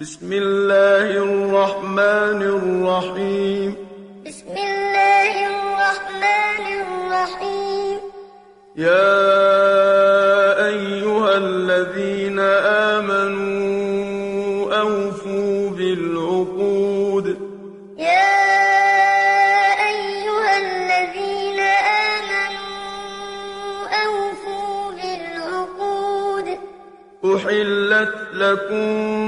بسم الله الرحمن الرحيم. بسم الله الرحمن الرحيم. يا أيها الذين آمنوا أوفوا بالعقود. يا أيها الذين آمنوا أوفوا بالعقود. أحلت لكم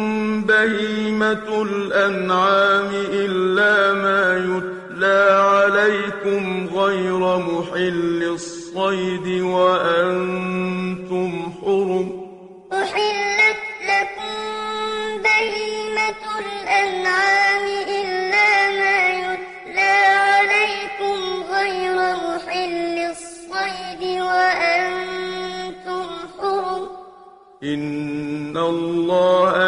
بهيمة الأنعام إلا ما يتلى عليكم غير محل الصيد وأنتم حرم أحلت لكم بهيمة الأنعام إلا ما يتلى عليكم غير محل الصيد وأنتم حرم إن الله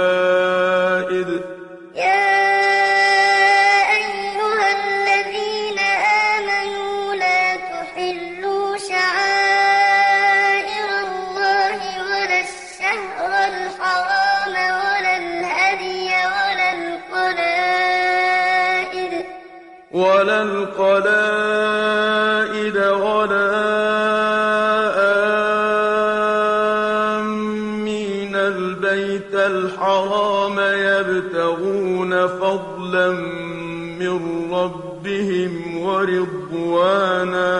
ورضوانا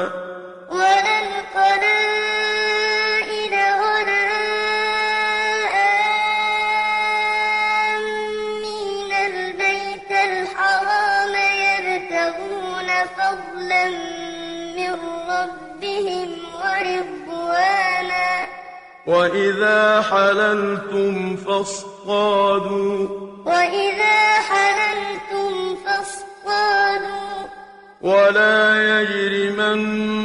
ولا القلائد ولا آمين البيت الحرام يبتغون فضلا من ربهم ورضوانا. وإذا حللتم فاصطادوا. وإذا حللتم فاصطادوا. ولا يجرمنكم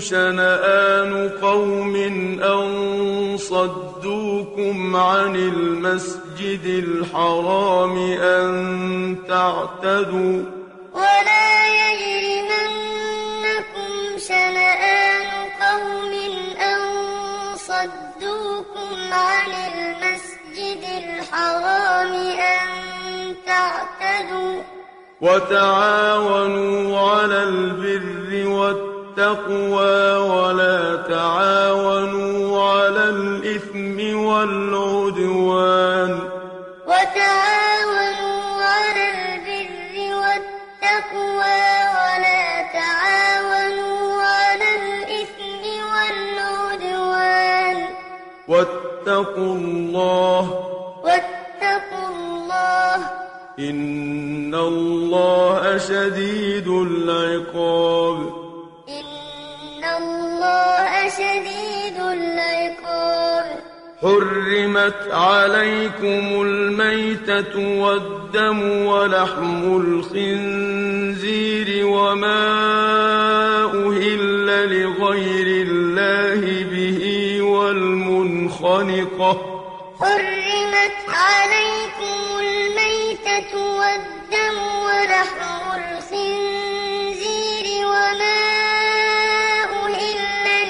شنآن قوم أن صدوكم عن المسجد الحرام أن تعتدوا ولا يجرمنكم شنآن قوم أن صدوكم عن المسجد الحرام أن تعتدوا وتعاونوا على البر والتقوى ولا تعاونوا على الإثم والعدوان. وتعاونوا على البر والتقوى ولا تعاونوا على الإثم والعدوان. واتقوا الله. واتقوا الله. إن الله شديد العقاب إن الله شديد العقاب حرمت عليكم الميتة والدم ولحم الخنزير وما أهل لغير الله به والمنخنقة حرمت عليكم الميتة والدم ولحم الخنزير وما أهل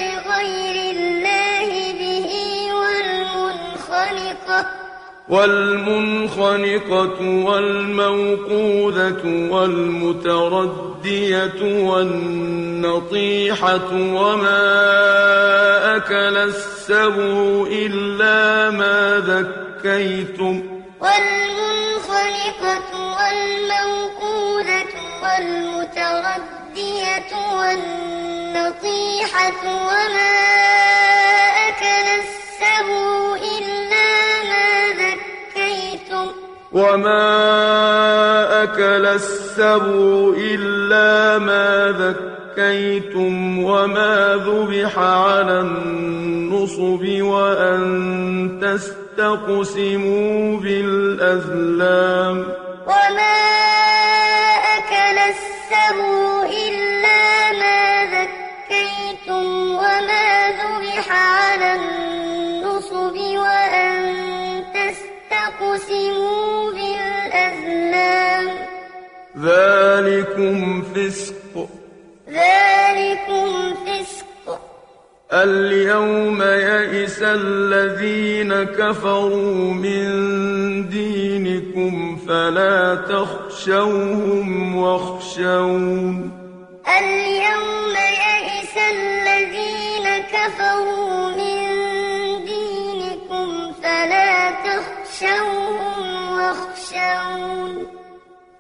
لغير الله به والمنخنقة. والمنخنقة والموقوذة والمتردية والنطيحة وما أكل السبع إلا ما ذكيتم. والمنخنقة والمتردية والنطيحة وما أكل السبع إلا ما ذكيتم. وما أكل السبع إلا ما ذكيتم وما ذبح على النصب وأن تستقسموا بالأزلام. وما السبع إلا ما ذكيتم وما ذبح على النصب وأن تستقسموا بالأزلام. ذلكم فسق. ذلكم فسق. اليوم يئس الذين كفروا من دينكم فلا تخشوهم واخشون. اليوم يئس الذين كفروا من دينكم فلا تخشوهم واخشون.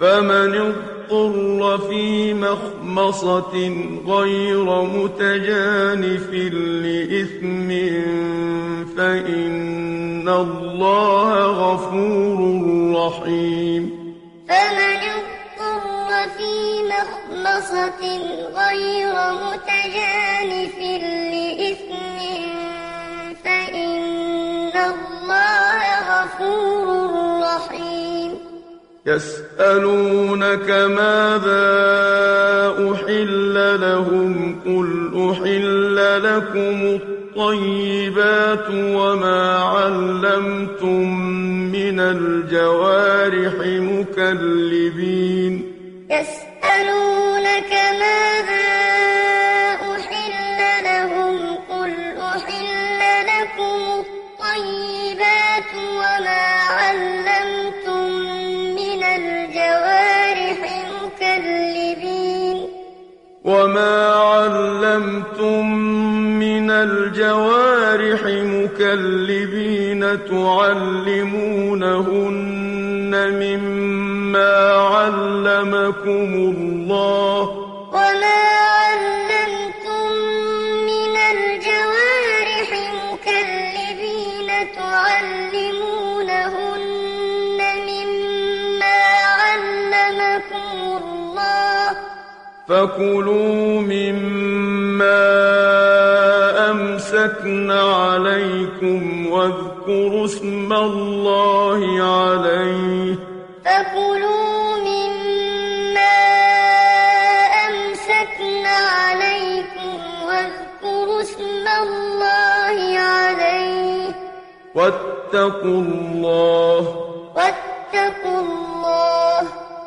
فمن اضطر في مخمصة غير متجانف لإثم فإن الله غفور رحيم. فمن اضطر في مخمصة غير متجانف لإثم فإن الله غفور رحيم. يسألونك ماذا أحل لهم قل أحل لكم الطيبات وما علمتم من الجوارح مكلبين يسألونك ماذا علمتم من الجوارح مكلبين تعلمونهن مما علمكم الله فكلوا مما أمسكن عليكم واذكروا اسم الله عليه فكلوا مما أمسكن عليكم واذكروا اسم الله عليه واتقوا الله واتقوا الله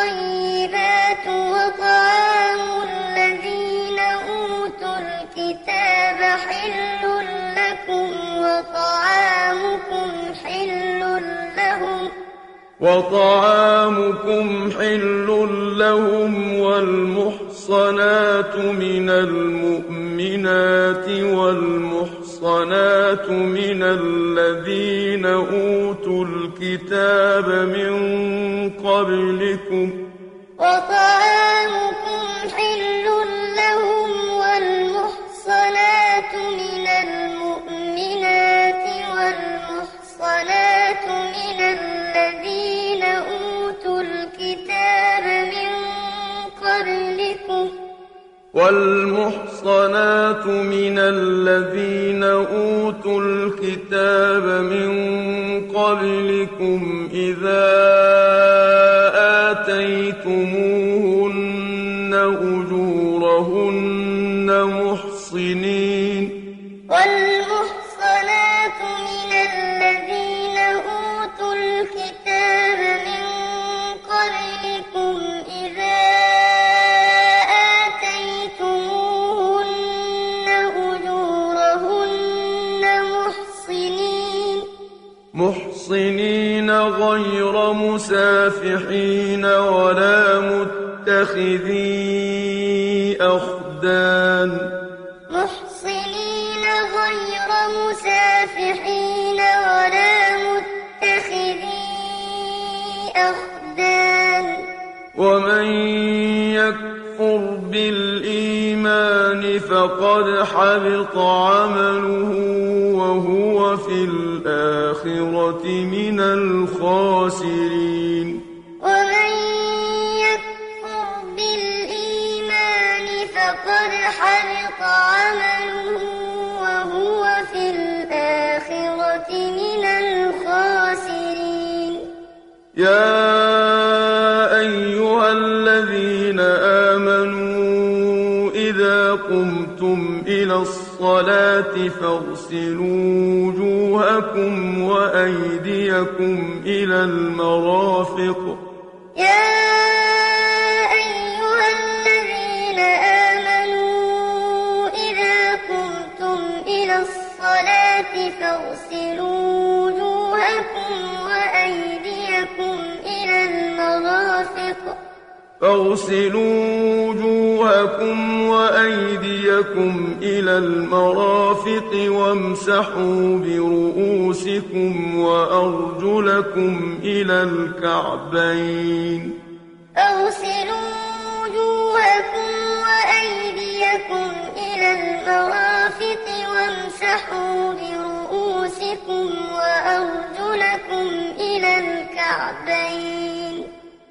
الطيبات وطعام الذين أوتوا الكتاب حل لكم وطعامكم حل لهم وطعامكم حل لهم والمحصنات من المؤمنات والمحصنات من الذين أوتوا الكتاب من قبلكم وطعامكم حل لهم والمحصنات من المؤمنات والمحصنات من الذين والمحصنات من الذين أوتوا الكتاب من قبلكم إذا آتيتموهن غير مسافحين ولا متخذي أخدان. محصنين غير مسافحين ولا متخذي أخدان. ومن يكفر بالإيمان فقد حبط عمله وهو في الآخرة من الخاسرين. ومن يكفر بالإيمان فقد حبط عمله وهو في الآخرة من الخاسرين. يا أيها الذين آمنوا إذا قمتم إلى الصلاة فاغسلوا وجوهكم وأيديكم إلى المرافق. يا فاغسلوا وجوهكم وأيديكم إلى المرافق وامسحوا برؤوسكم وأرجلكم إلى الكعبين. فاغسلوا وجوهكم وأيديكم إلى المرافق وامسحوا برؤوسكم وأرجلكم إلى الكعبين.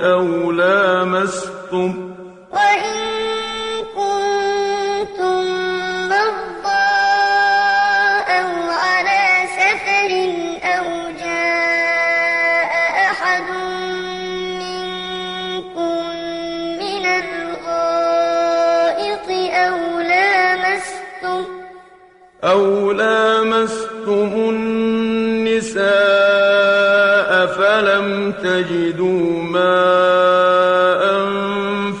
أو لامستم تجدوا ماء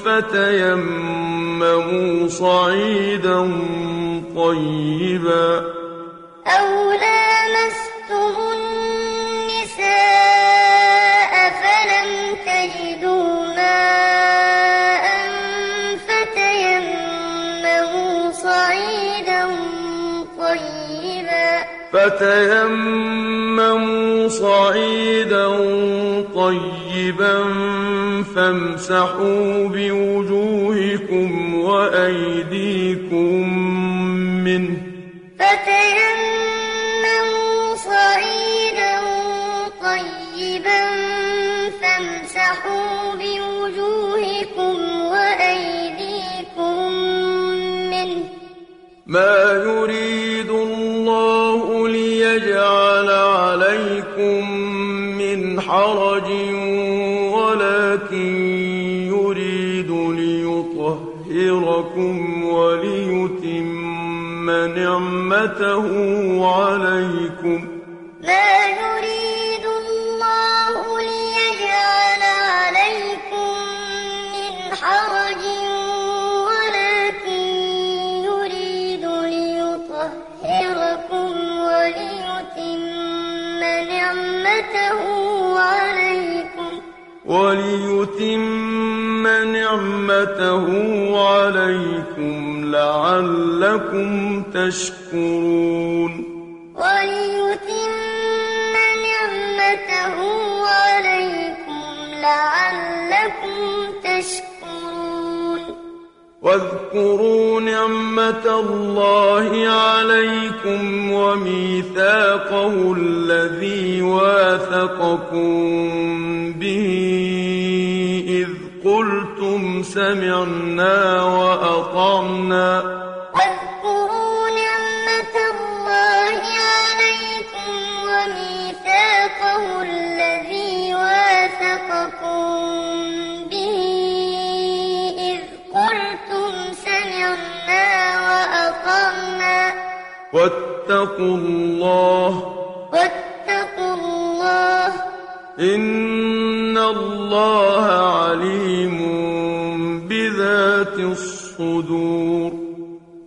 فتيمموا صعيدا طيبا. أو لامستم النساء فلم تجدوا ماء فتيمموا صعيدا طيبا. فتيمموا صعيدا طيبا فامسحوا بوجوهكم وأيديكم منه. فتيمموا صعيدا طيبا فامسحوا بوجوهكم وأيديكم منه. ما يريد حرج ولكن يريد ليطهركم وليتم نعمته عليكم. وليتم نعمته عليكم لعلكم تشكرون. وليتم نعمته عليكم لعلكم تشكرون. واذكروا نعمة الله عليكم وميثاقه الذي واثقكم سمعنا وأطعنا. واذكروا نعمة الله عليكم وميثاقه الذي واثقكم به. إذ قلتم سمعنا وأطعنا. واتقوا الله. واتقوا الله. إن الله عليم الصدور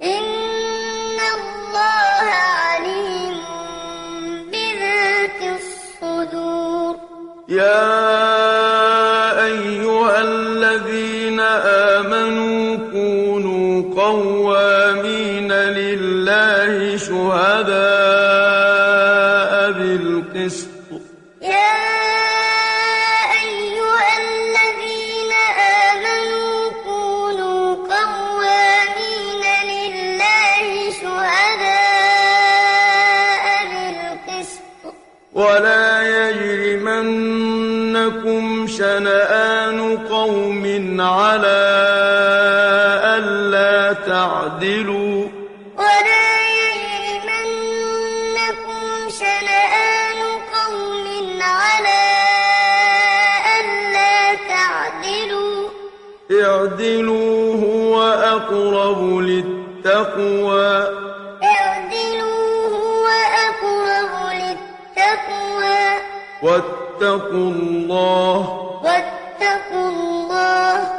إن الله عليم بذات الصدور يا أيها الذين آمنوا كونوا قوامين لله شهداء على ألا تعدلوا. ولا يجرمنكم شنآن قوم على ألا تعدلوا. اعدلوا هو أقرب للتقوى. اعدلوا هو أقرب للتقوى. واتقوا الله. واتقوا الله.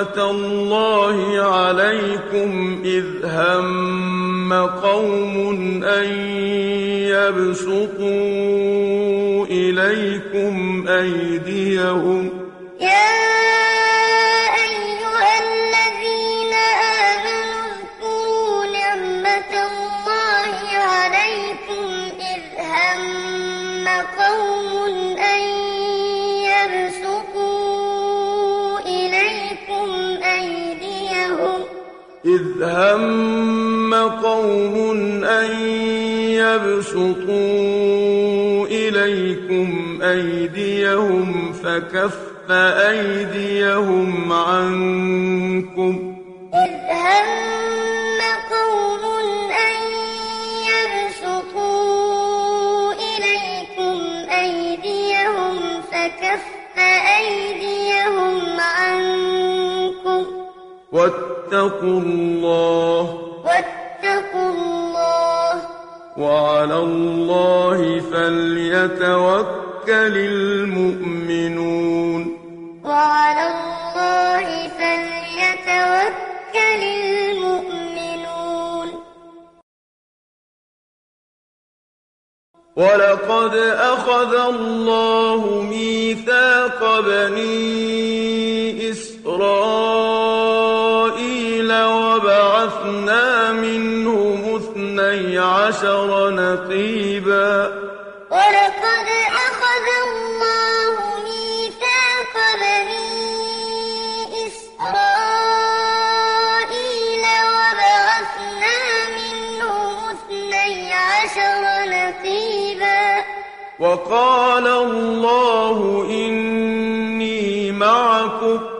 نعمة الله عليكم إذ هم قوم أن يبسطوا إليكم أيديهم يبسطوا إليكم أيديهم فكف أيديهم عنكم إذ هم قوم أن يبسطوا إليكم أيديهم فكف أيديهم عنكم واتقوا الله واتقوا الله وعلى الله فليتوكل المؤمنون. وعلى الله فليتوكل المؤمنون. ولقد أخذ الله ميثاق بني إسرائيل عشر نقيبا. ولقد أخذ الله ميثاق بني إسرائيل وبعثنا منهم اثني عشر نقيبا. وقال الله إني معكم.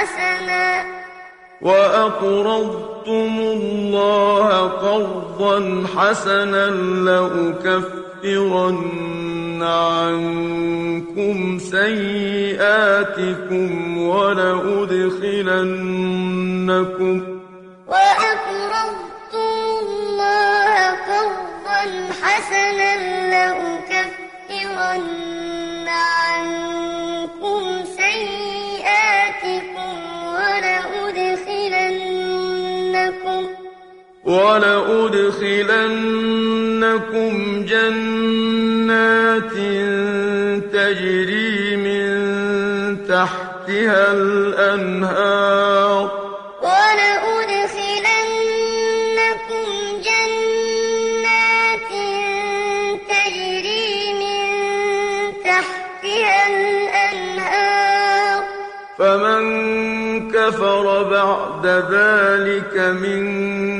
حسنا. وأقرضتم الله قرضا حسنا لأكفرن عنكم سيئاتكم ولأدخلنكم وأقرضتم الله قرضا حسنا لأكفرن عنكم ولأدخلنكم جنات تجري من تحتها الأنهار. ولأدخلنكم جنات تجري من تحتها الأنهار. فمن كفر بعد ذلك منكم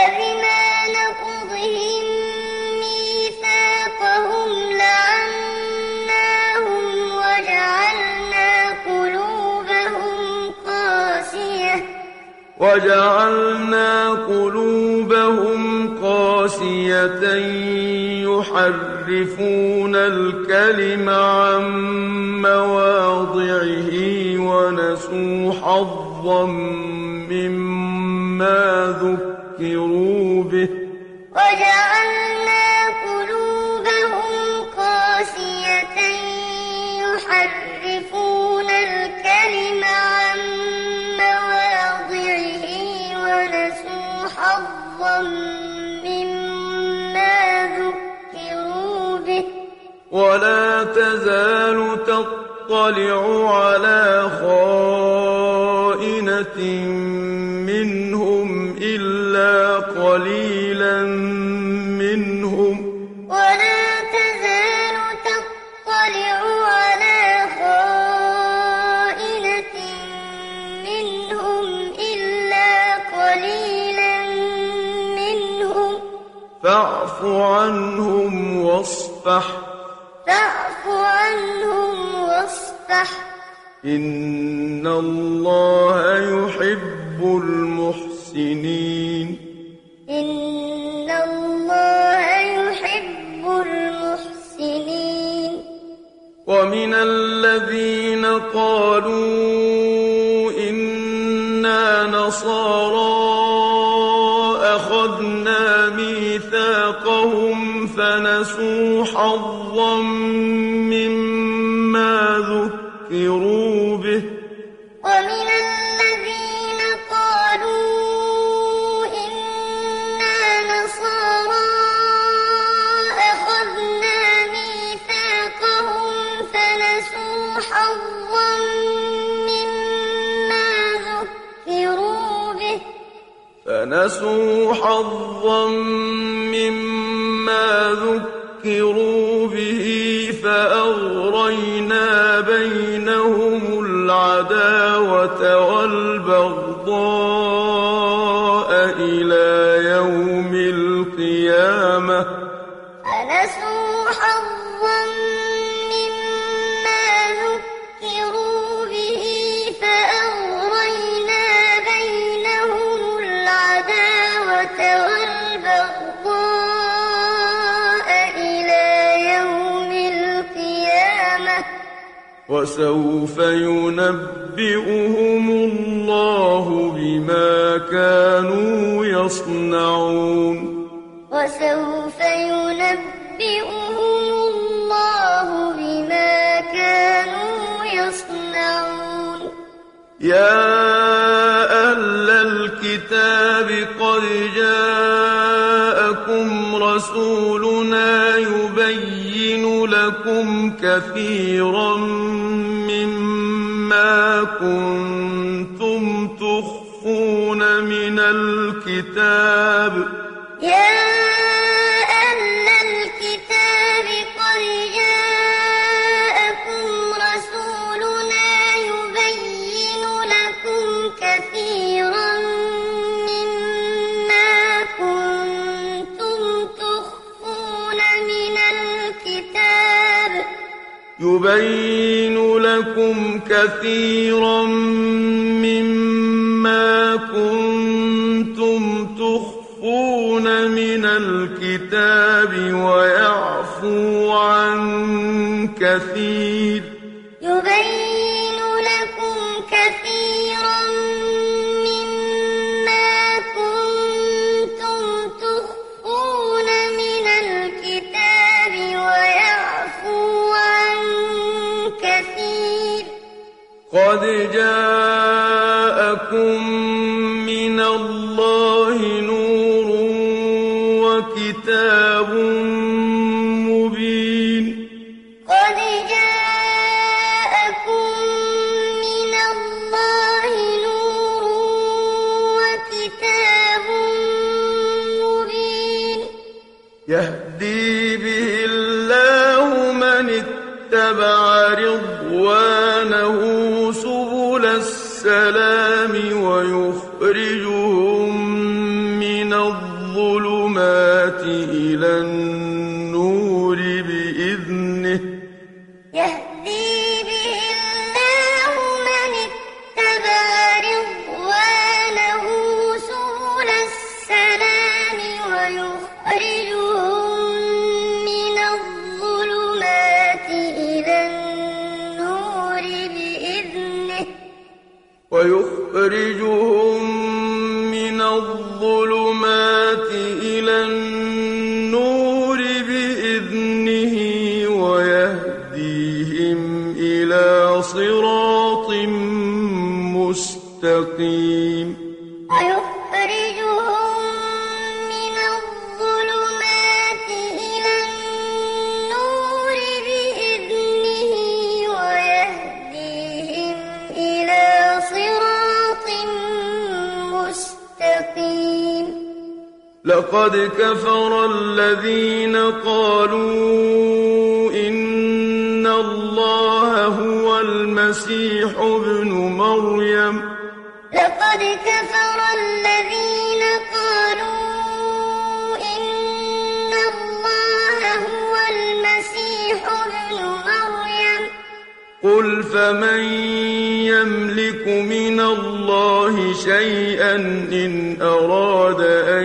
فبما نقضهم ميثاقهم لعناهم وجعلنا قلوبهم قاسية. وجعلنا قلوبهم قاسية. يحرفون الكلم عن مواضعه ونسوا حظا مما ذكروا به وجعلنا قلوبهم قاسية يحرفون الكلم عن مواضعه ونسوا حظا مما ذكروا به ولا تزال تطلع على خائنة فاعف عنهم واصفح. فاعف عنهم واصفح. إن الله يحب المحسنين. إن الله يحب المحسنين. ومن الذين قالوا إنا نصارى فنسوا حظا مما ذكروا به. ومن الذين قالوا إنا نصارى أخذنا ميثاقهم فنسوا حظا مما ذكروا به. فنسوا حظا وسوف ينبئهم الله بما كانوا يصنعون. وسوف ينبئهم الله بما كانوا يصنعون. يا أهل الكتاب قد جاءكم رسولنا يبين لكم كثيرا كنتم تخفون من الكتاب كثيرا مما كنتم تخفون من الكتاب ويعفو عن كثير لقد كفر الذين قالوا إن الله هو المسيح ابن مريم. لقد كفر الذين قالوا إن الله هو المسيح ابن مريم. قل فمن يملك من الله شيئا إن أراد أن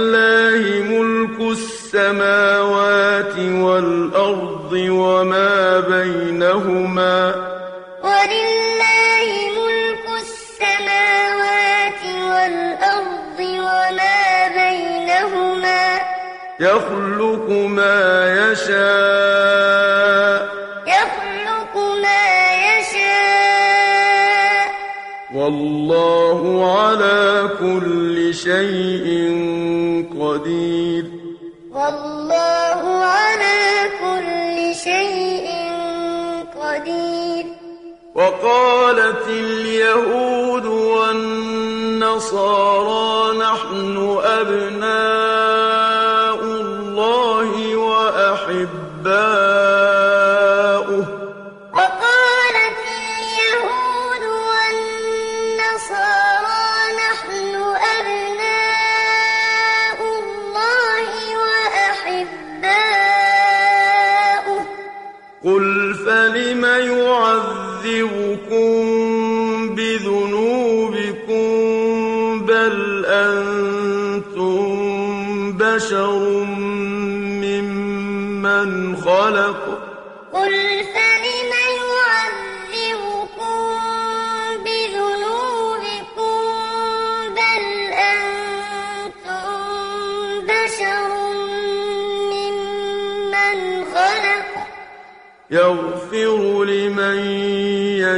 السماوات والأرض وما بينهما ولله ملك السماوات والأرض وما بينهما يخلق ما يشاء يخلق ما يشاء والله على كل شيء قدير وقالت اليهود والنصارى نحن أبناء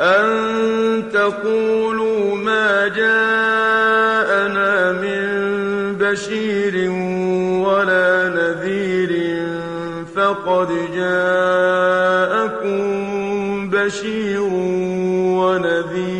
أن تقولوا ما جاءنا من بشير ولا نذير فقد جاءكم بشير ونذير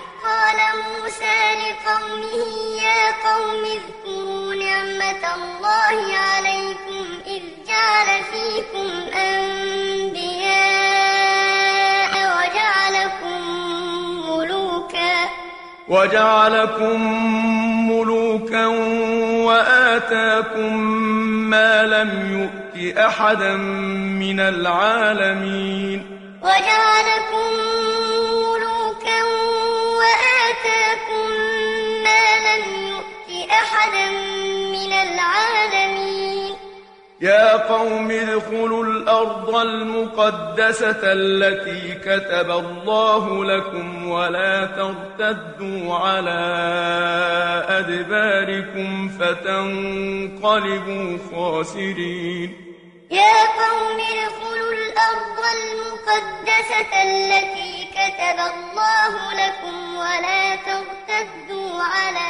لقومه يا قوم اذكروا نعمة الله عليكم إذ جعل فيكم أنبياء وجعلكم ملوكا. وجعلكم ملوكا وآتاكم ما لم يؤت أحدا من العالمين. وجعلكم ملوكا وآتاكم أحدا من العالمين. يا قوم ادخلوا الأرض المقدسة التي كتب الله لكم ولا ترتدوا على أدباركم فتنقلبوا خاسرين. يا قوم ادخلوا الأرض المقدسة التي كتب الله لكم ولا ترتدوا على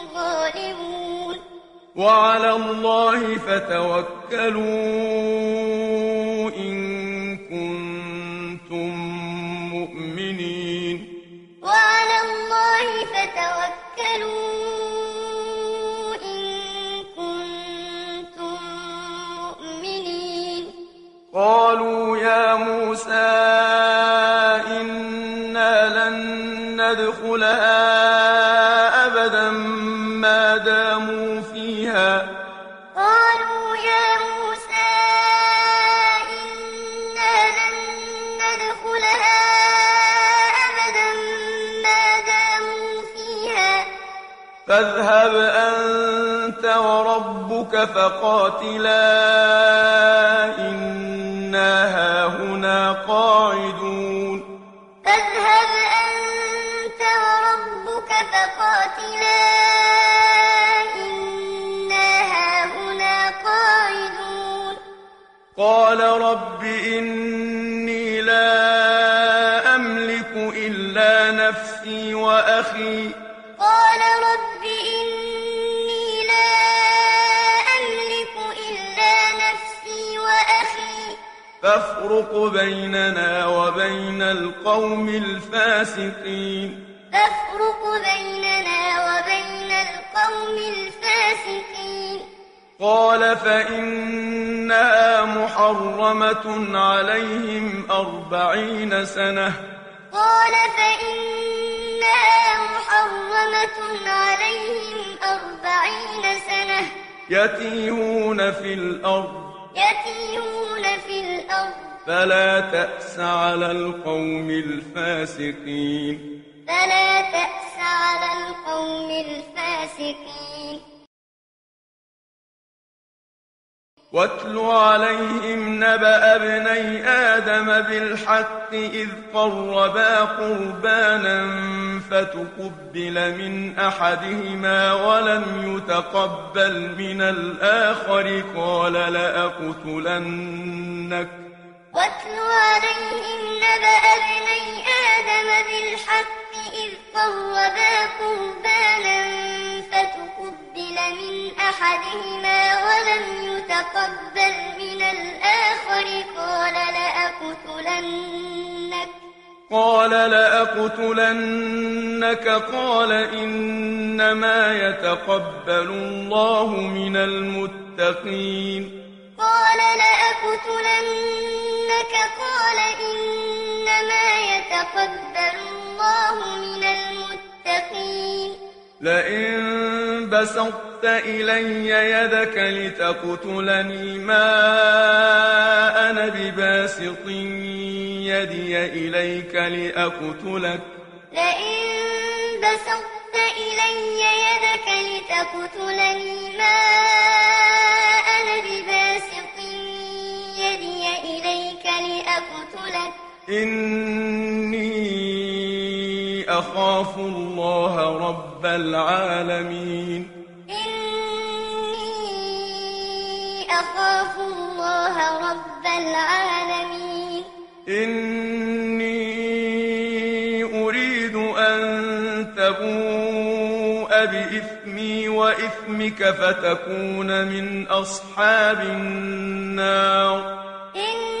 غالبون وعلى الله فتوكلوا إن كنتم مؤمنين. وعلى الله فتوكلوا إن كنتم مؤمنين. قالوا يا موسى إنا لن ندخلها وربك فقاتلا إنا هاهنا قاعدون. فاذهب أنت وربك فقاتلا إنا هاهنا قاعدون. قال رب إني لا أملك إلا نفسي وأخي. قال رب إني لا أملك إلا نفسي وأخي. فافرق بيننا وبين القوم الفاسقين. فافرق بيننا وبين القوم الفاسقين. قال فإنها محرمة عليهم أربعين سنة. قال فإنها محرمة عليهم أربعين سنة. يتيهون في الأرض. يتيهون في الأرض. فلا تأس على القوم الفاسقين. فلا تأس على القوم الفاسقين. واتل عليهم نبأ ابني آدم بالحق إذ قربا قربانا فتقبل من أحدهما ولم يتقبل من الآخر قال لأقتلنك. واتل عليهم نبأ ابني آدم بالحق إذ قربا قربانا فتقبل من أحدهما ولم يتقبل من الآخر قال لأقتلنك. قال لأقتلنك. قال إنما يتقبل الله من المتقين. قال لأقتلنك. قال إنما يتقبل الله من المتقين. لئن بسطت إلي يدك لتقتلني ما أنا بباسط يدي إليك لأقتلك. لئن بسطت إلي يدك لتقتلني ما أنا بباسط يدي إليك لأقتلك. إني أخاف الله رب العالمين. إني أخاف الله رب العالمين. إني أريد أن تبوء بإثمي وإثمك فتكون من أصحاب النار. إني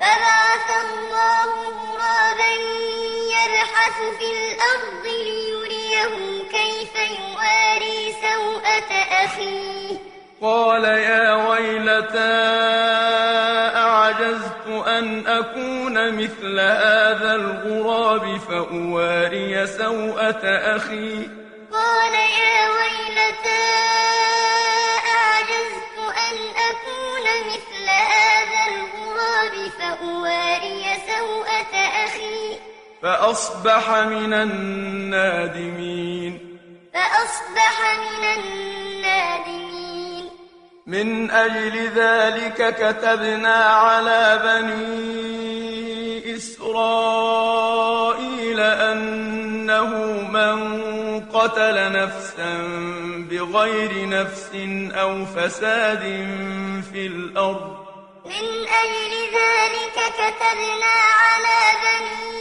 فبعث الله غرابا يبحث في الأرض ليريه كيف يواري سوءة أخيه. قال يا ويلتى أعجزت أن أكون مثل هذا الغراب فأواري سوءة أخي؟ قال يا ويلتى أكون مثل هذا الغراب فأواري سوءة أخي. فأصبح من النادمين. فأصبح من النادمين. من أجل ذلك كتبنا على بني إسرائيل أنه من قتل نفسا بغير نفس أو فساد في الأرض. من أجل ذلك كتبنا على بني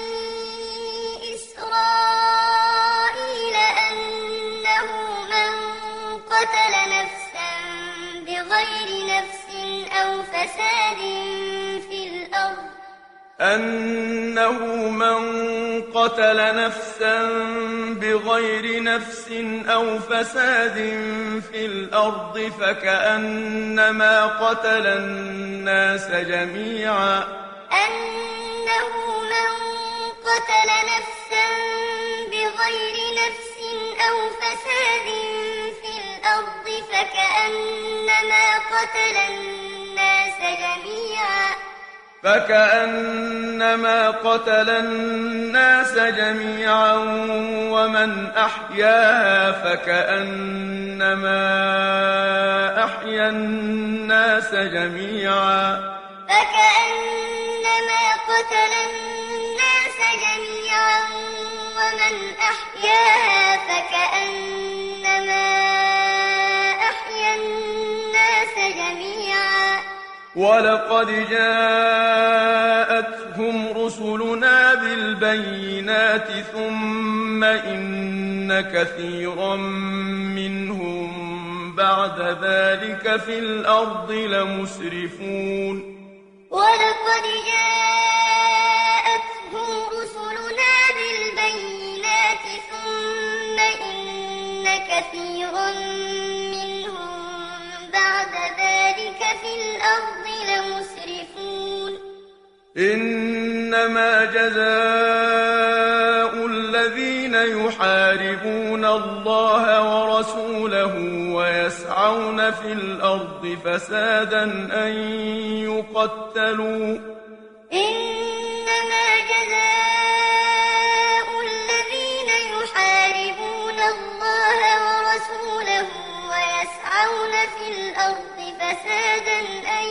إسرائيل أنه من قتل نفسا بغير نفس أو فساد في أنه من قتل نفسا بغير نفس أو فساد في الأرض فكأنما قتل الناس جميعا. أنه من قتل نفسا بغير نفس أو فساد في الأرض فكأنما قتل الناس جميعا. فكأنما قتل الناس جميعا ومن أحياها فكأنما أحيا الناس جميعا. فكأنما قتل الناس جميعا ومن أحياها فكأنما أحيا الناس جميعا. ولقد جاءتهم رسلنا بالبينات ثم إن كثيرا منهم بعد ذلك في الأرض لمسرفون. ولقد جاءتهم رسلنا بالبينات ثم إن كثيرا بعد ذلك في الأرض لمسرفون. إنما جزاء الذين يحاربون الله ورسوله ويسعون في الأرض فسادا أن يقتلوا. إنما جزاء الذين يحاربون الله ورسوله ويسعون في الأرض فسادا أن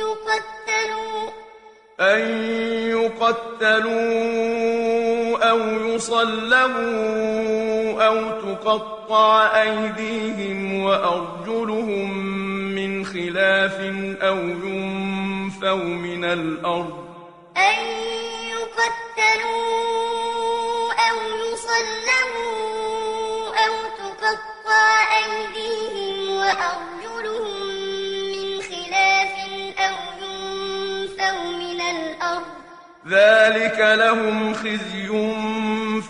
يقتلوا أن يقتلوا أو يصلبوا أو تقطع أيديهم وأرجلهم من خلاف أو ينفوا من الأرض. أن يقتلوا أو يصلبوا أو تقطع أيديهم وأرجلهم من خلاف أو ينفوا من الأرض. ذلك لهم خزي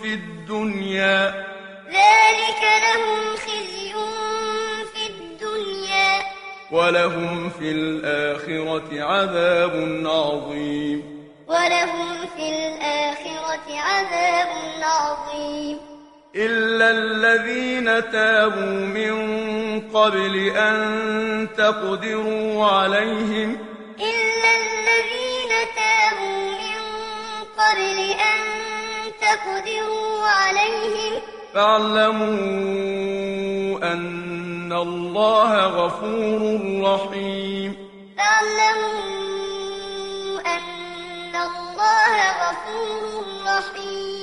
في الدنيا. ذلك لهم خزي في الدنيا. ولهم في الآخرة عذاب عظيم. ولهم في الآخرة عذاب عظيم. إلا الذين تابوا من قبل أن تقدروا عليهم إلا الذين تابوا من قبل أن تقدروا عليهم فاعلموا أن الله غفور رحيم فاعلموا أن الله غفور رحيم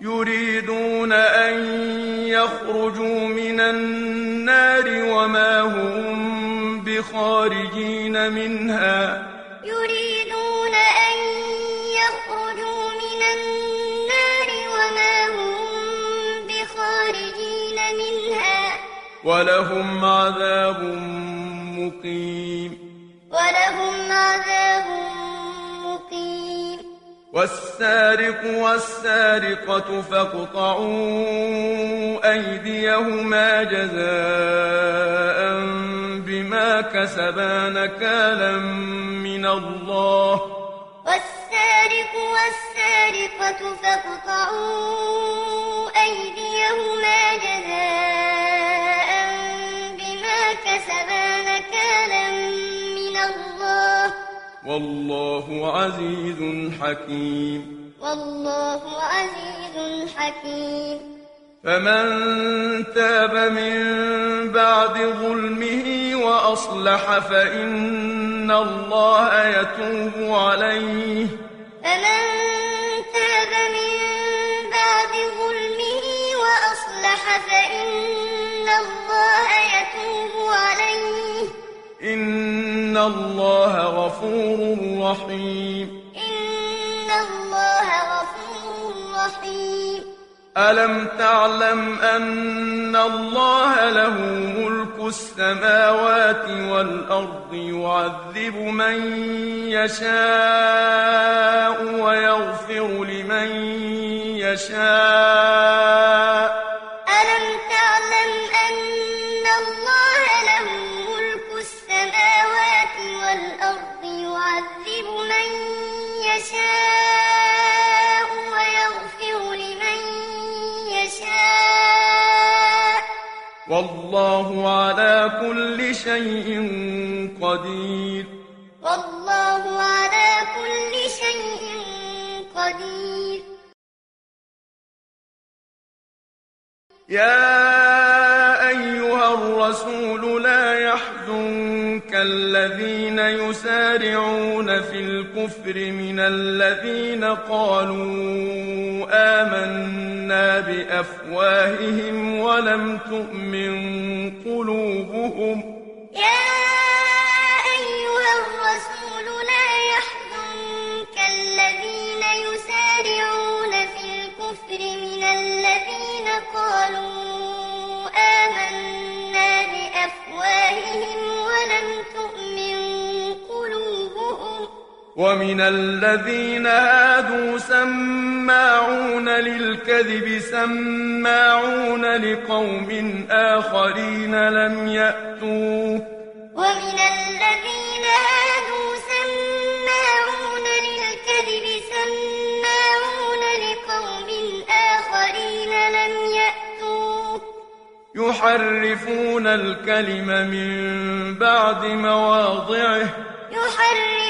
يريدون أن يخرجوا من النار وما هم بخارجين منها. يريدون أن يخرجوا من النار وما هم بخارجين منها. ولهم عذاب مقيم. ولهم عذاب مقيم والسارق والسارقة فاقطعوا أيديهما جزاء بما كسبا نكالا من الله. والسارق والسارقة فاقطعوا أيديهما جزاء بما كسبا والله عزيز حكيم. والله عزيز حكيم. فمن تاب من بعد ظلمه وأصلح فإن الله يتوب عليه. فمن تاب من بعد ظلمه وأصلح فإن الله يتوب عليه. إن الله غفور رحيم إن الله غفور رحيم ألم تعلم أن الله له ملك السماوات والأرض يعذب من يشاء ويغفر لمن يشاء ألم تعلم أن الله والأرض يعذب من يشاء ويغفر لمن يشاء. والله على كل شيء قدير. والله على كل شيء قدير. يا الكفر من الذين قالوا آمنا بأفواههم ولم تؤمن قلوبهم ومن الذين هادوا سماعون للكذب سماعون لقوم آخرين لم يأتوه ومن الذين هادوا سماعون للكذب سماعون لقوم آخرين لم يأتوه يحرفون الكلم من بعد مواضعه. يحرفون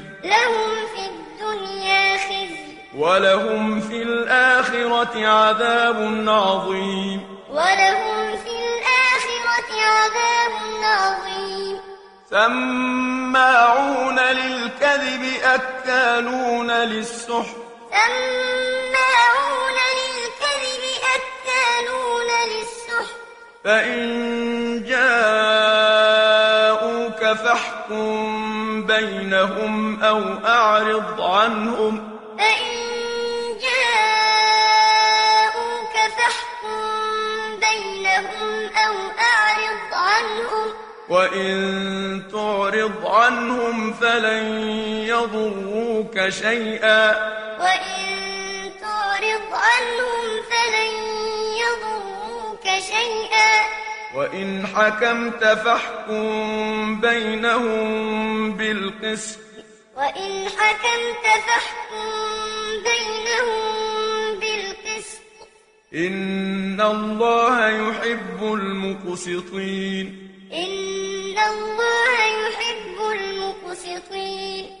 لهم في الدنيا خزي. ولهم في الآخرة عذاب عظيم. ولهم في الآخرة عذاب عظيم. سماعون للكذب أكالون للسحت سماعون للكذب أكالون للسحت فإن جاءوك فاحكم بينهم أو أعرض عنهم. فإن جاءوك فاحكم بينهم أو أعرض عنهم. وإن تعرض عنهم فلن يضروك شيئا. وإن تعرض عنهم فلن يضروك شيئا. وإن حكمت فاحكم بينهم بالقسط. وإن حكمت فاحكم بينهم بالقسط. إن الله يحب المقسطين. إن الله يحب المقسطين.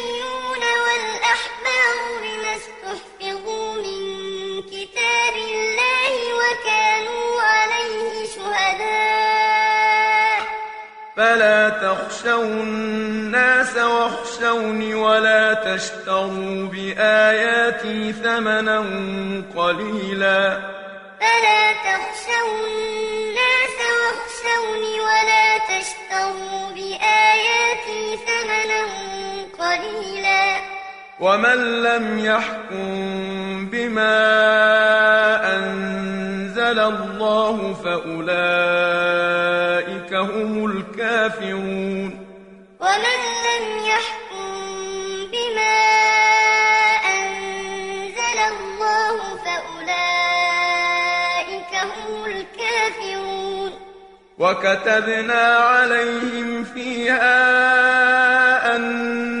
فلا تخشوا الناس واخشوني ولا تشتروا بآياتي ثمنا قليلا. فلا تخشوا الناس واخشوني ولا تشتروا بآياتي ثمنا قليلا. ومن لم يحكم بما أنزل الله فأولئك هم الكافرون ومن لم يحكم بما أنزل الله فأولئك هم الكافرون وكتبنا عليهم فيها أن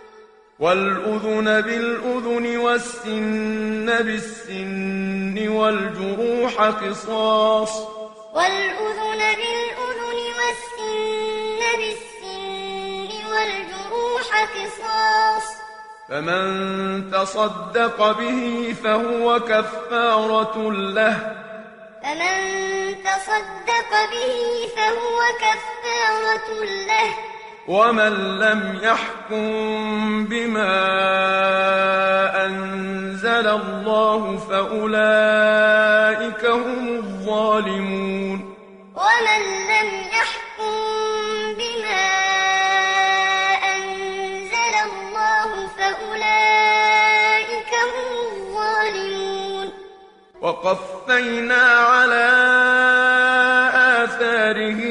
والأذن بالأذن والسن بالسن والجروح قصاص. والأذن بالأذن والسن بالسن والجروح قصاص. فمن تصدق به فهو كفارة له. فمن تصدق به فهو كفارة له. ومن لم يحكم بما أنزل الله فأولئك هم الظالمون ومن لم يحكم بما أنزل الله فأولئك هم الظالمون وقفينا على آثارهم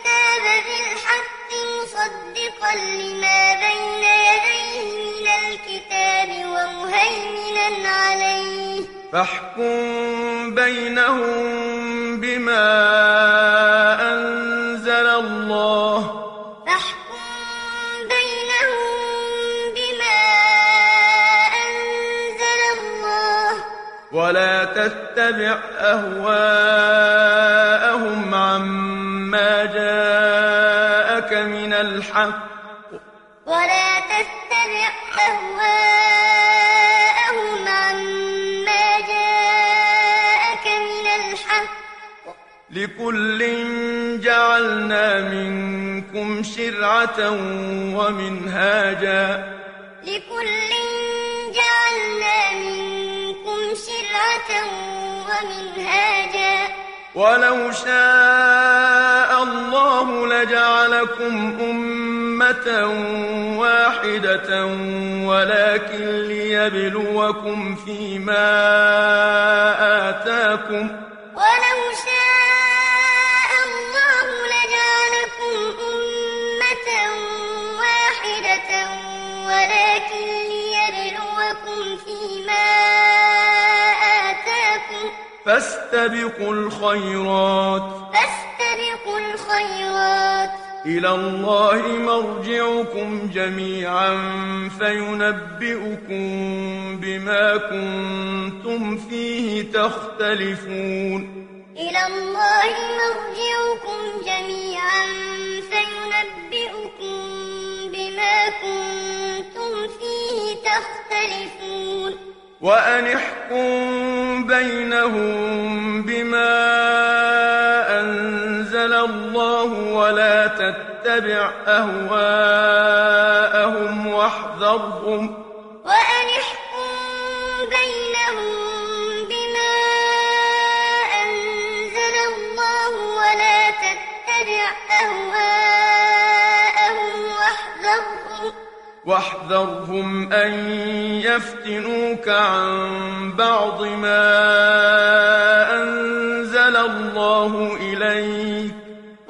بالحق مصدقا لما بين يديه من الكتاب ومهيمنا عليه. فاحكم بينهم بما أنزل الله. فاحكم بينهم بما أنزل الله. ولا تتبع أهواءهم عما جاءك من الحق. ولا تتبع أهواءهم عما جاءك من الحق. لكل جعلنا منكم شرعة ومنهاجا. لكل جعلنا منكم شرعة ومنهاجا. ولو شاء الله لجعلكم أمة واحدة ولكن ليبلوكم فيما آتاكم ولو شاء الله لجعلكم أمة واحدة ولكن ليبلوكم فيما آتاكم. فاستبقوا الخيرات. فاستبقوا الخيرات. إلى الله مرجعكم جميعا فينبئكم بما كنتم فيه تختلفون. إلى الله مرجعكم جميعا فينبئكم بما كنتم فيه تختلفون. وأن احكم بينهم بما ولا تتبع أهواءهم واحذرهم. وأن بينهم بما أنزل الله ولا تتبع أهواءهم واحذرهم. واحذرهم أن يفتنوك عن بعض ما أنزل الله إليك.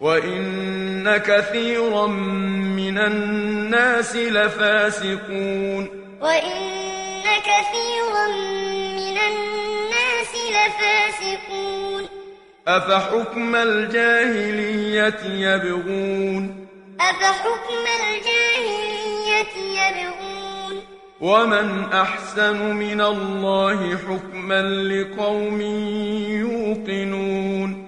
وإن كثيرا من الناس لفاسقون وإن كثيرا من الناس لفاسقون أفحكم الجاهلية يبغون أفحكم الجاهلية يبغون ومن أحسن من الله حكما لقوم يوقنون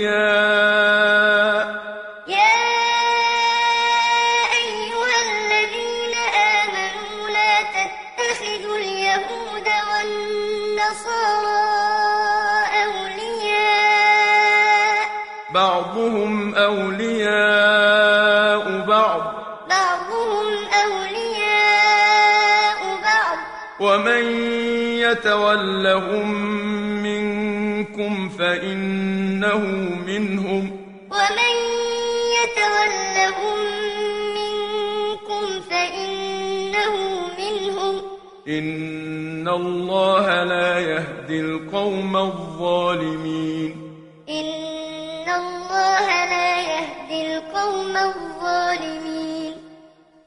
يتولهم منكم فإنه منهم. ومن يتولهم منكم فإنه منهم. إن الله لا يهدي القوم الظالمين. إن الله لا يهدي القوم الظالمين.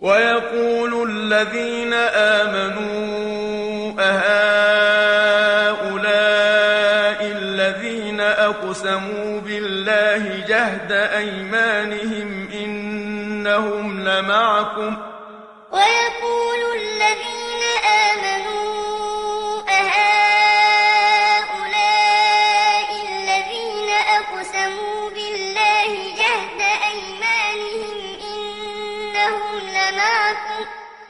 ويقول الذين آمنوا أهؤلاء الذين أقسموا بالله جهد أيمانهم إنهم لمعكم ويقول الذين آمنوا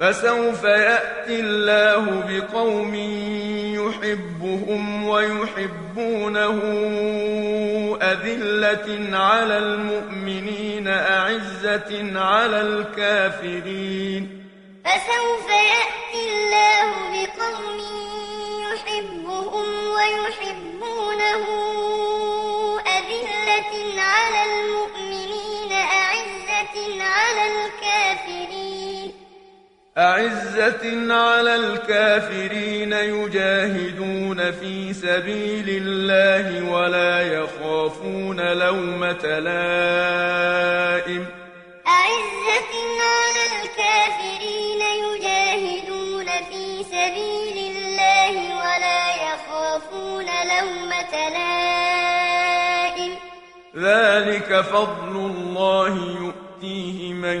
فسوف يأتي الله بقوم يحبهم ويحبونه أذلة على المؤمنين أعزة على الكافرين. فسوف يأتي الله بقوم يحبهم ويحبونه أذلة على المؤمنين أعزة على الكافرين. أعزة على الكافرين يجاهدون في سبيل الله ولا يخافون لومة لائم. أعزة على الكافرين يجاهدون في سبيل الله ولا يخافون لومة لائم. ذلك فضل الله يؤتيه من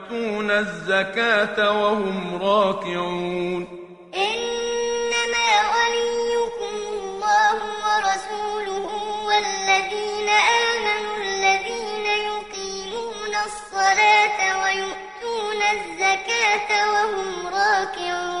الزكاة وهم راكعون إنما وليكم الله ورسوله والذين آمنوا الذين يقيمون الصلاة ويؤتون الزكاة وهم راكعون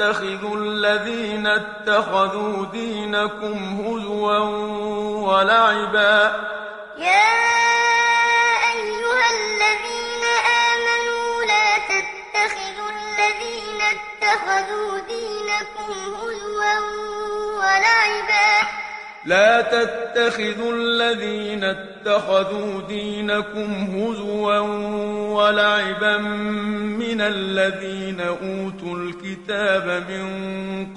تتخذوا الذين اتخذوا دينكم هزوا ولعبا. يا أيها الذين آمنوا لا تتخذوا الذين اتخذوا دينكم هزوا ولعبا. لا تتخذوا الذين اتخذوا دينكم هزوا ولعبا من الذين أوتوا الكتاب من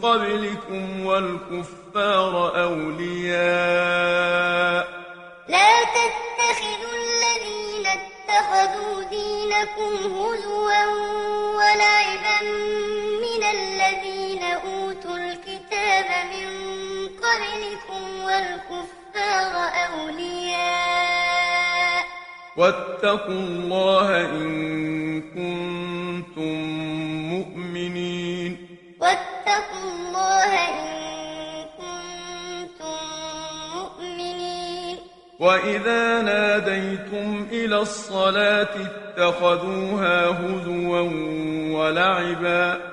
قبلكم والكفار أولياء لا تتخذوا الذين اتخذوا دينكم هزوا ولعبا من الذين أوتوا الكتاب من قبلكم والكفار أولياء. واتقوا الله إن كنتم مؤمنين. واتقوا الله إن كنتم مؤمنين. وإذا ناديتم إلى الصلاة اتخذوها هزوا ولعبا.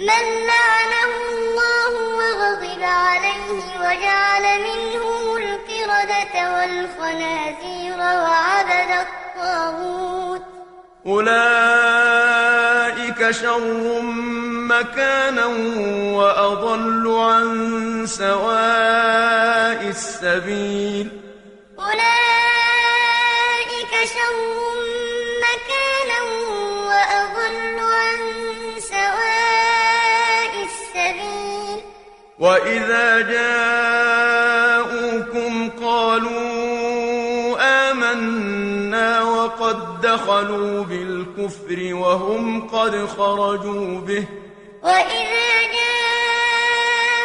من لعنه الله وغضب عليه وجعل منهم القردة والخنازير وعبد الطاغوت. أولئك شر مكانا وأضل عن سواء السبيل. أولئك شر وإذا جاءوكم قالوا آمنا وقد دخلوا بالكفر وهم قد خرجوا به وإذا جاءوكم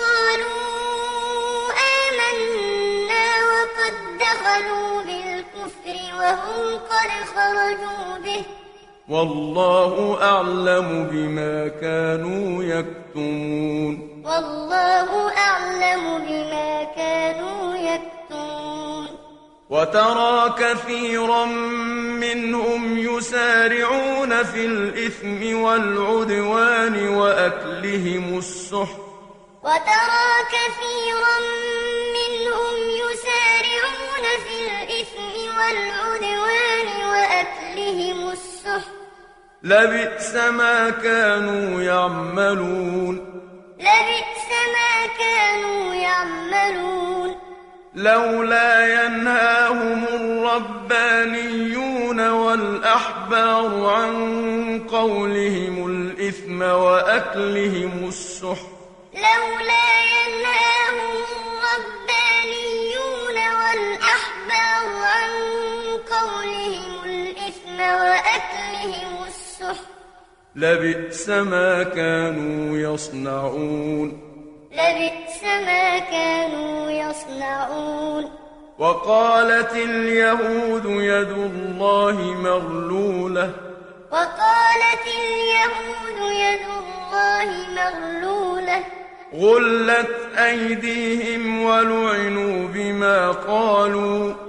قالوا آمنا وقد دخلوا بالكفر وهم قد خرجوا به والله أعلم بما كانوا يكتمون. والله أعلم بما كانوا يكتمون. وترى كثيرا منهم يسارعون في الإثم والعدوان وأكلهم السحت. وترى كثيرا منهم يسارعون في الإثم والعدوان وأكلهم السحت. لبئس ما كانوا يعملون. لبئس ما كانوا يعملون. لولا ينهاهم الربانيون والأحبار عن قولهم الإثم وأكلهم السحت. لولا ينهاهم الربانيون والأحبار عن قولهم الإثم وأكلهم السحت لبئس ما كانوا يصنعون. لبئس ما كانوا يصنعون. وقالت اليهود يد الله مغلولة. وقالت اليهود يد الله مغلولة. غلت أيديهم ولعنوا بما قالوا.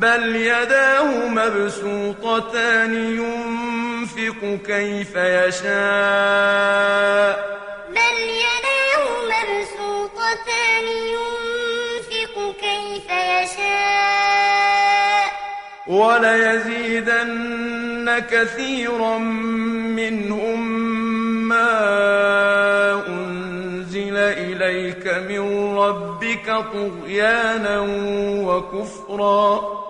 بل يداه مبسوطتان ينفق كيف يشاء بل يداه مبسوطتان ينفق كيف يشاء وليزيدن كثيرا منهم ما أنزل إليك من ربك طغيانا وكفرا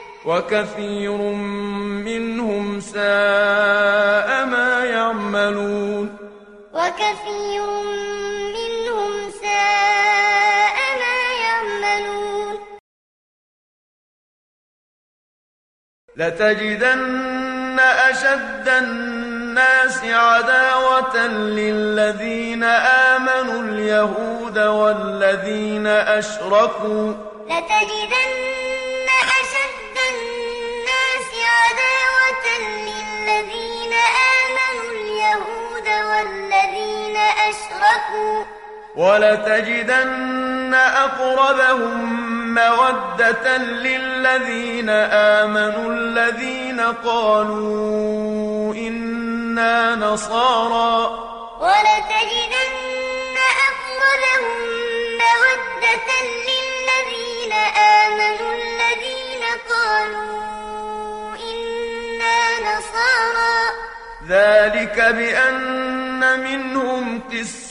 وكثير منهم ساء ما يعملون. وكثير منهم ساء ما يعملون. لتجدن أشد الناس عداوة للذين آمنوا اليهود والذين أشركوا. لتجدن ولتجدن أقربهم مودة للذين آمنوا الذين قالوا إنا نصارى ولتجدن أقربهم مودة للذين آمنوا الذين قالوا إنا نصارى ذلك بأن منهم قسيسين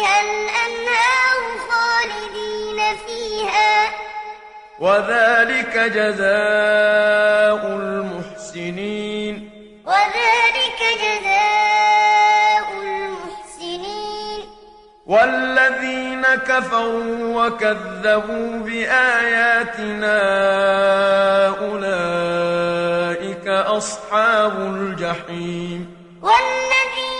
تحتها الأنهار خالدين فيها. وذلك جزاء المحسنين. وذلك جزاء المحسنين. والذين كفروا وكذبوا بآياتنا أولئك أصحاب الجحيم. والذين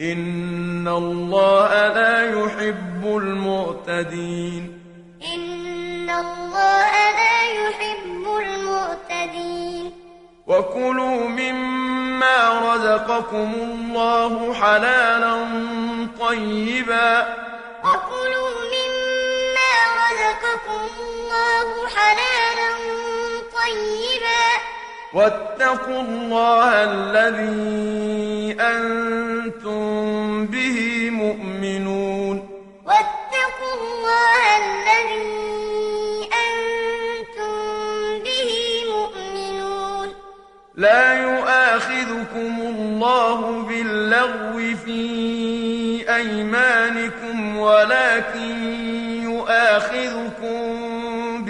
إن الله لا يحب المعتدين إن الله لا يحب المعتدين وكلوا مما رزقكم الله حلالا طيبا وكلوا واتقوا الله الذي أنتم به مؤمنون. واتقوا الله الذي أنتم به مؤمنون. لا يؤاخذكم الله باللغو في أيمانكم ولكن يؤاخذكم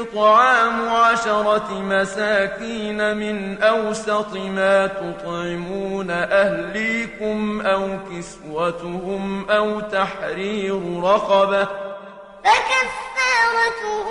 إطعام عشرة مساكين من أوسط ما تطعمون أهليكم أو كسوتهم أو تحرير رقبة فكفارته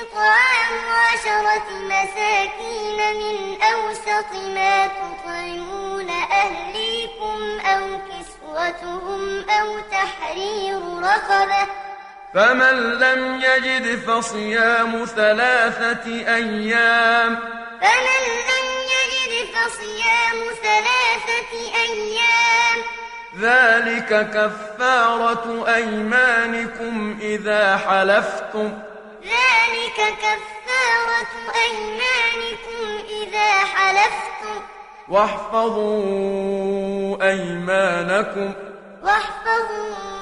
إطعام عشرة مساكين من أوسط ما تطعمون أهليكم أو كسوتهم أو تحرير رقبة فمن لم يجد فصيام ثلاثة أيام فمن لم يجد فصيام ثلاثة أيام ذلك كفارة أيمانكم إذا حلفتم. ذلك كفارة أيمانكم إذا حلفتم. واحفظوا أيمانكم. واحفظوا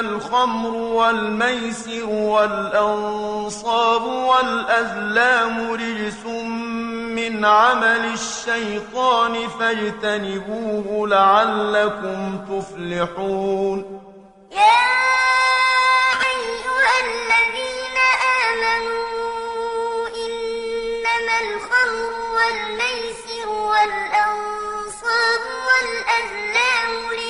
إنما الخمر والميسر والأنصاب والأزلام رجس من عمل الشيطان فاجتنبوه لعلكم تفلحون. يا أيها الذين آمنوا إنما الخمر والميسر والأنصاب والأزلام رجس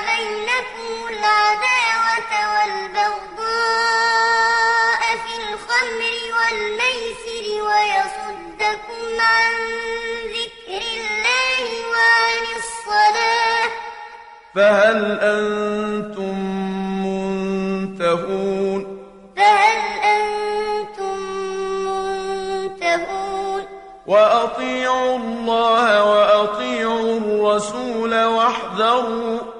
يوقع بينكم العداوة والبغضاء في الخمر والميسر ويصدكم عن ذكر الله وعن الصلاة. فهل أنتم منتهون؟ فهل أنتم منتهون؟ وأطيعوا الله وأطيعوا الرسول واحذروا.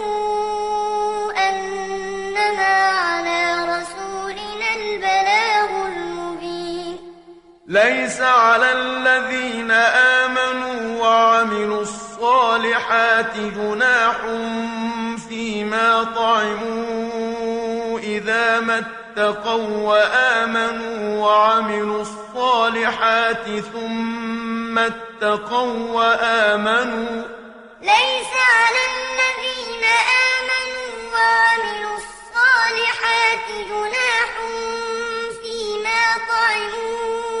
ليس على الذين آمنوا وعملوا الصالحات جناح فيما طعموا إذا ما اتقوا وآمنوا وعملوا الصالحات ثم اتقوا وآمنوا ليس على الذين آمنوا وعملوا الصالحات جناح فيما طعموا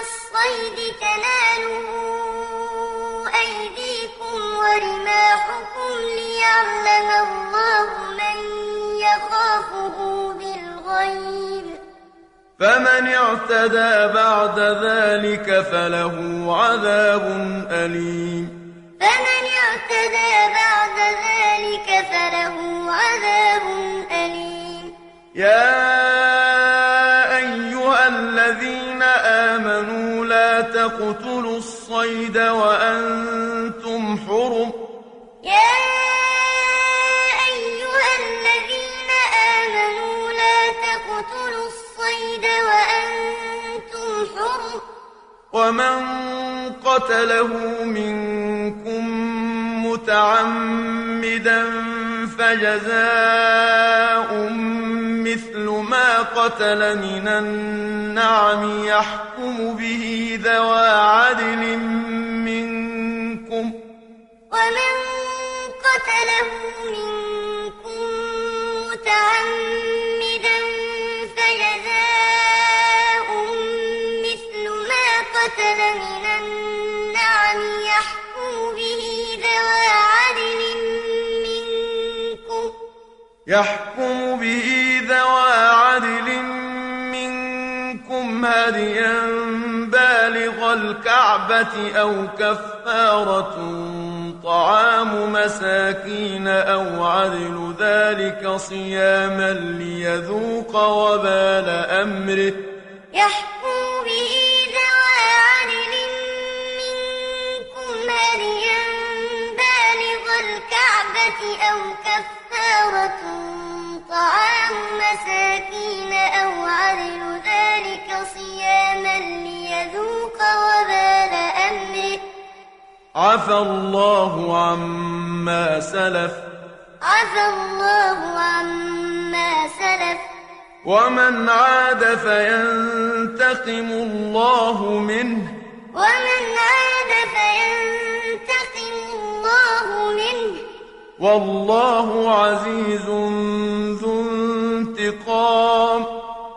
الصيد تناله أيديكم ورماحكم ليعلم الله من يخافه بالغيب. فمن اعتدى بعد ذلك فله عذاب أليم. فمن اعتدى بعد ذلك فله عذاب أليم. يا تقتلوا الصيد وأنتم حرم. يا أيها الذين آمنوا لا تقتلوا الصيد وأنتم حرم. ومن قتله منكم متعمدا فجزاء قتل من النعم يحكم به ذوى عدل منكم. ومن قتله منكم متعمدا فجزاء مثل ما قتل من النعم يحكم به ذوى عدل منكم. يحكم به ذوى عدل منكم هديا بالغ الكعبة أو كفارة طعام مساكين أو عدل ذلك صياما ليذوق وبال أمره. يحكم به ذوى عدل منكم هديا بالغ الكعبة أو كفارة طعام مساكين أو عدل ذلك صياما ليذوق وبال أمره. عفى الله عما سلف. عفى الله عما سلف. ومن عاد فينتقم الله منه. ومن عاد فينتقم الله منه. والله عزيز ذو انتقام.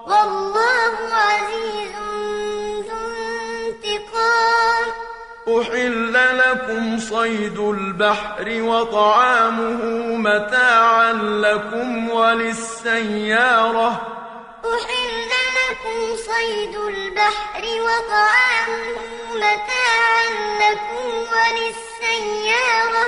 والله عزيز ذو انتقام. أحل لكم صيد البحر وطعامه متاعا لكم وللسيارة. أحل لكم صيد البحر وطعامه متاعا لكم وللسيارة.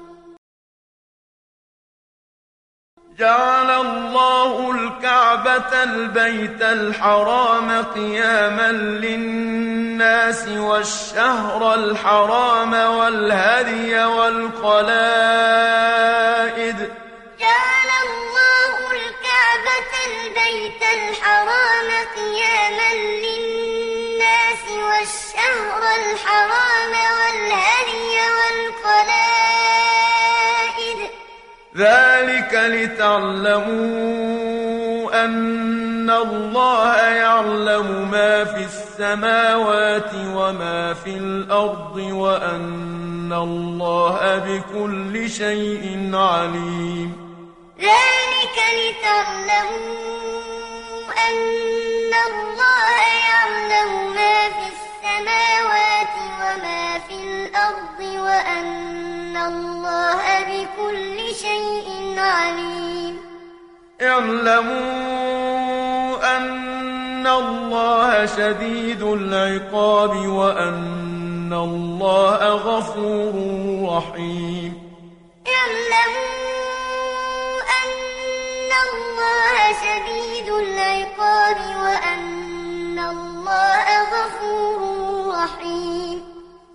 جعل الله الكعبة البيت الحرام قياما للناس والشهر الحرام والهدي والقلائد. جعل الله الكعبة البيت الحرام قياما للناس والشهر الحرام والهدي والقلائد. ذلك لتعلموا أن الله يعلم ما في السماوات وما في الأرض وأن الله بكل شيء عليم. ذلك لتعلموا أن الله يعلم ما في السماوات وما في الأرض وأن الله بكل شيء عليم. اعلموا أن الله شديد العقاب وأن الله غفور رحيم. اعلموا أن الله شديد العقاب وأن الله غفور رحيم.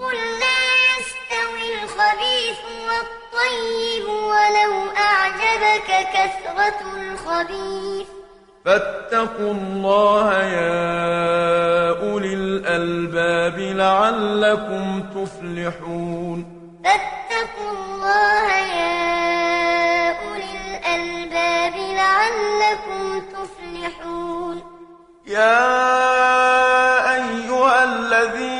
قل لا يستوي الخبيث والطيب ولو أعجبك كثرة الخبيث. فاتقوا الله يا أولي الألباب لعلكم تفلحون. فاتقوا الله يا أولي الألباب لعلكم تفلحون. يا أيها الذين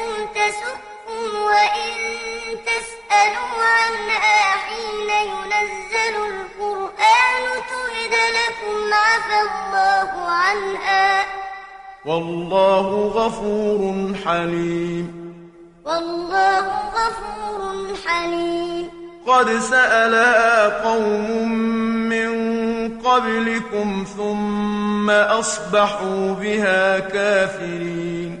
تسؤكم وإن تسألوا عنها حين ينزل القرآن تبد لكم عفى الله عنها. والله غفور حليم. والله غفور حليم. قد سألها قوم من قبلكم ثم أصبحوا بها كافرين.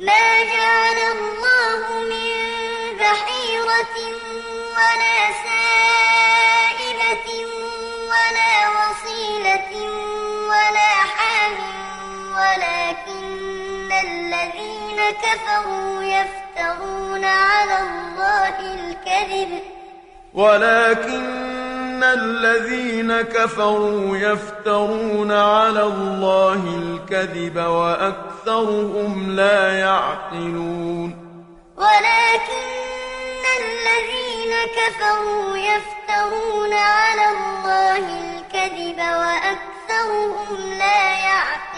ما جعل الله من بحيرة ولا سائبة ولا وصيلة ولا حام ولكن الذين كفروا يفترون على الله الكذب. ولكن الذين كفروا يفترون على الله الكذب وأكثرهم لا يعقلون ولكن الذين كفروا يفترون على الله الكذب وأكثرهم لا يعقلون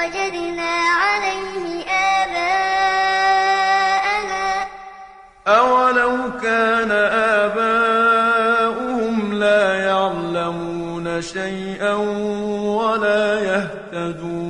وجدنا عليه آباءنا. أولو كان آباؤهم لا يعلمون شيئا ولا يهتدون.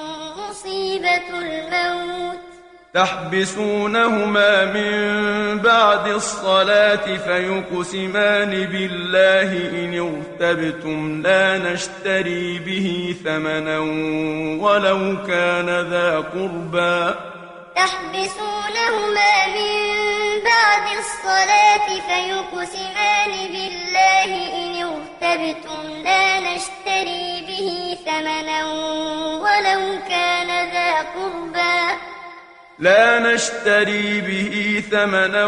مصيبة الموت. تحبسونهما من بعد الصلاة فيقسمان بالله إن ارتبتم لا نشتري به ثمنا ولو كان ذا قربى. تحبسونهما من بعد الصلاة فيقسمان بالله إن ارتبتم لا نشتري به ثمنا ولو قربى لا نشتري به ثمنا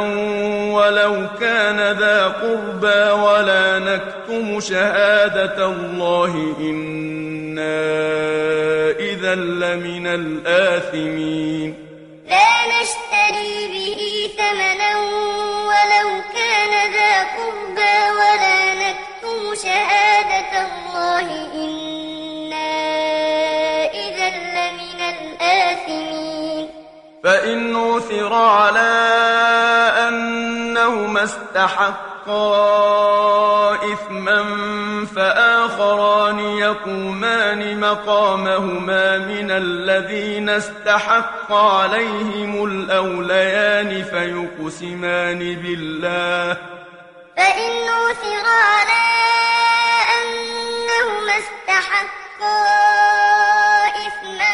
ولو كان ذا قربى ولا نكتم شهادة الله. إنا إذا لمن الآثمين. لا نشتري به ثمنا ولو كان ذا قربى ولا نكتم شهادة الله. إنا فإن عثر على أنهما استحقا إثما فآخران يقومان مقامهما من الذين استحق عليهم الأوليان فيقسمان بالله. فإن عثر على أنهما استحقا إثما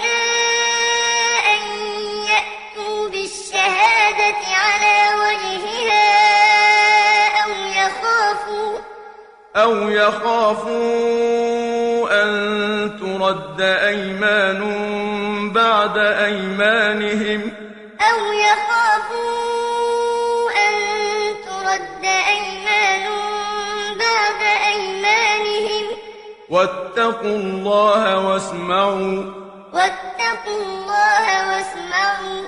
أو يخافوا أن ترد أيمان بعد أيمانهم أو يخافوا أن ترد أيمان بعد أيمانهم واتقوا الله واسمعوا واتقوا الله واسمعوا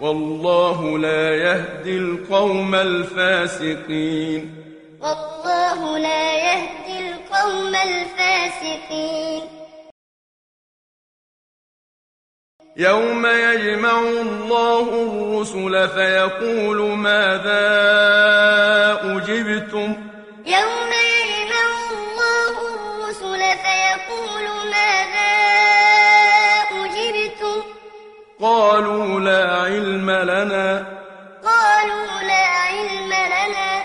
والله لا يهدي القوم الفاسقين والله لا يهدي القوم الفاسقين. يوم يجمع الله الرسل فيقول ماذا أجبتم؟ يوم يجمع الله الرسل فيقول ماذا أجبتم؟ قالوا لا علم لنا. قالوا لا علم لنا.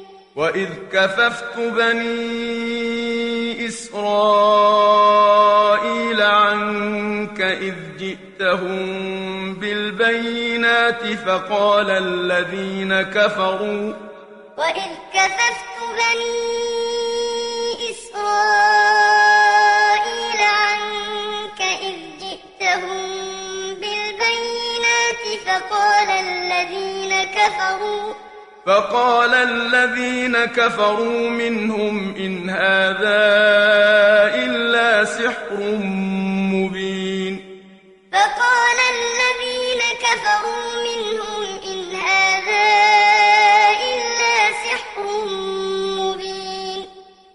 وإذ كففت بني إسرائيل عنك إذ جئتهم بالبينات فقال الذين كفروا وإذ كففت بني إسرائيل عنك إذ جئتهم بالبينات فقال الذين كفروا فقال الذين كفروا منهم إن هذا إلا سحر مبين. فقال الذين كفروا منهم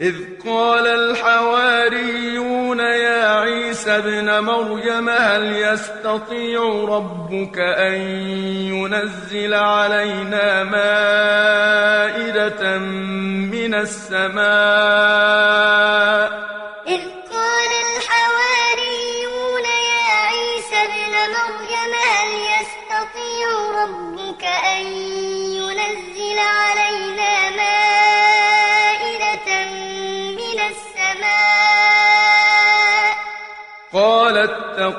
إذ قال الحواريون يا عيسى ابن مريم هل يستطيع ربك أن ينزل علينا مائدة من السماء؟ إذ قال الحواريون يا عيسى ابن مريم هل يستطيع ربك أن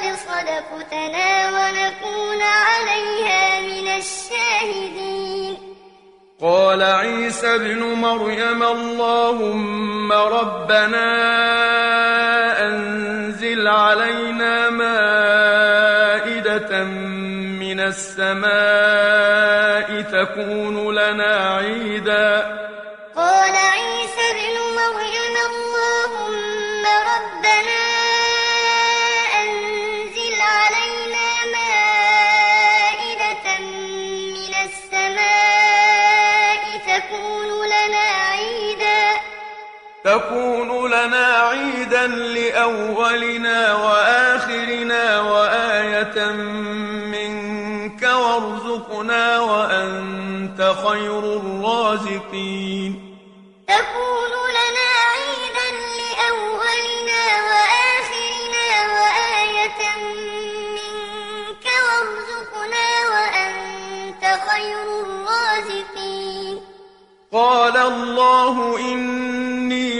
قد صدقتنا ونكون عليها من الشاهدين. قال عيسى ابن مريم اللهم ربنا أنزل علينا مائدة من السماء تكون لنا عيدا. تكون لنا عيدا لأولنا وآخرنا وآية منك خير الرازقين. تكون لنا عيدا لأولنا وآخرنا وآية منك وارزقنا وأنت خير الرازقين. قال الله إني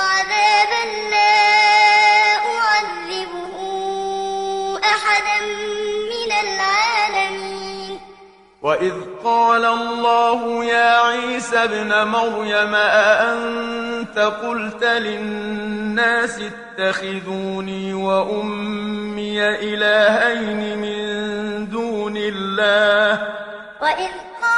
عذابا لا أعذبه أحدا من العالمين. وإذ قال الله يا عيسى ابن مريم أأنت قلت للناس اتخذوني وأمي إلهين من دون الله؟ وإذ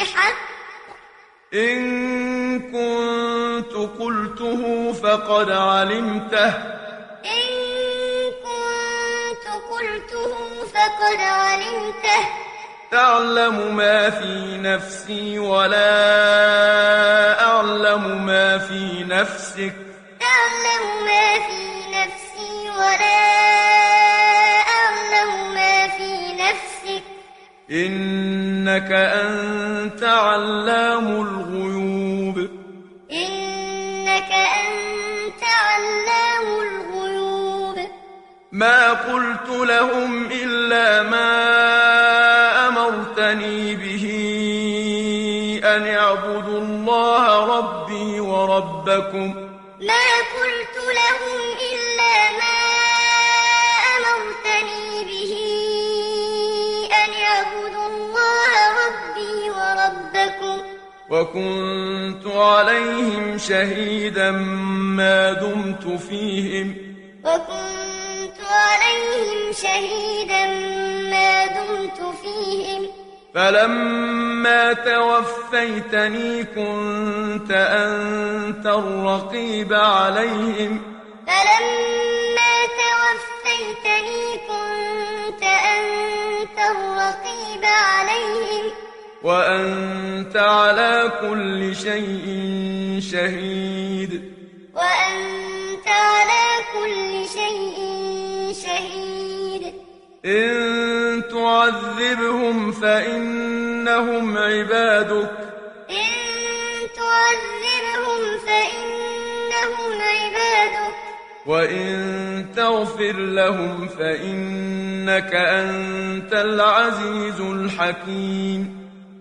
بحق إن كنت قلته فقد علمته. إن كنت قلته فقد علمته. تعلم ما في نفسي ولا أعلم ما في نفسك. تعلم ما في نفسي ولا إنك أنت علام الغيوب. إنك أنت علام الغيوب. ما قلت لهم إلا ما أمرتني به أن اعبدوا الله ربي وربكم. ما قلت وكنت عليهم شهيدا ما دمت فيهم. وكنت عليهم شهيدا ما دمت فيهم. فلما توفيتني كنت أنت الرقيب عليهم. فلما توفيتني كنت أنت الرقيب عليهم. وأنت على كل شيء شهيد. وأنت على كل شيء شهيد. إن تعذبهم فإنهم عبادك. إن تعذبهم فإنهم عبادك. وإن تغفر لهم فإنك أنت العزيز الحكيم.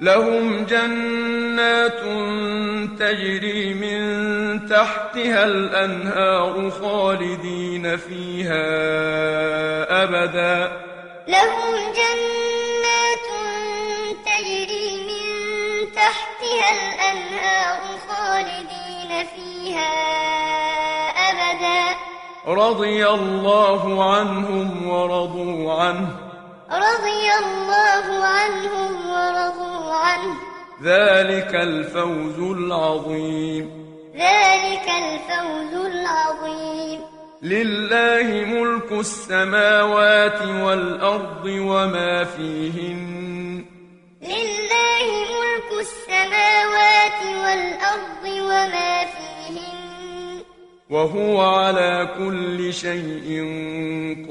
لهم جنات تجري من تحتها الأنهار خالدين فيها أبدا. لهم جنات تجري من تحتها الأنهار خالدين فيها أبدا. رضي الله عنهم ورضوا عنه. رضي الله عنهم ورضوا عنه. ذلك الفوز العظيم. ذلك الفوز العظيم. لله ملك السماوات والأرض وما فيهن. لله ملك السماوات والأرض وما فيهن. وهو على كل شيء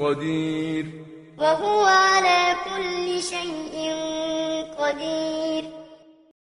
قدير. وهو على كل شيء قدير.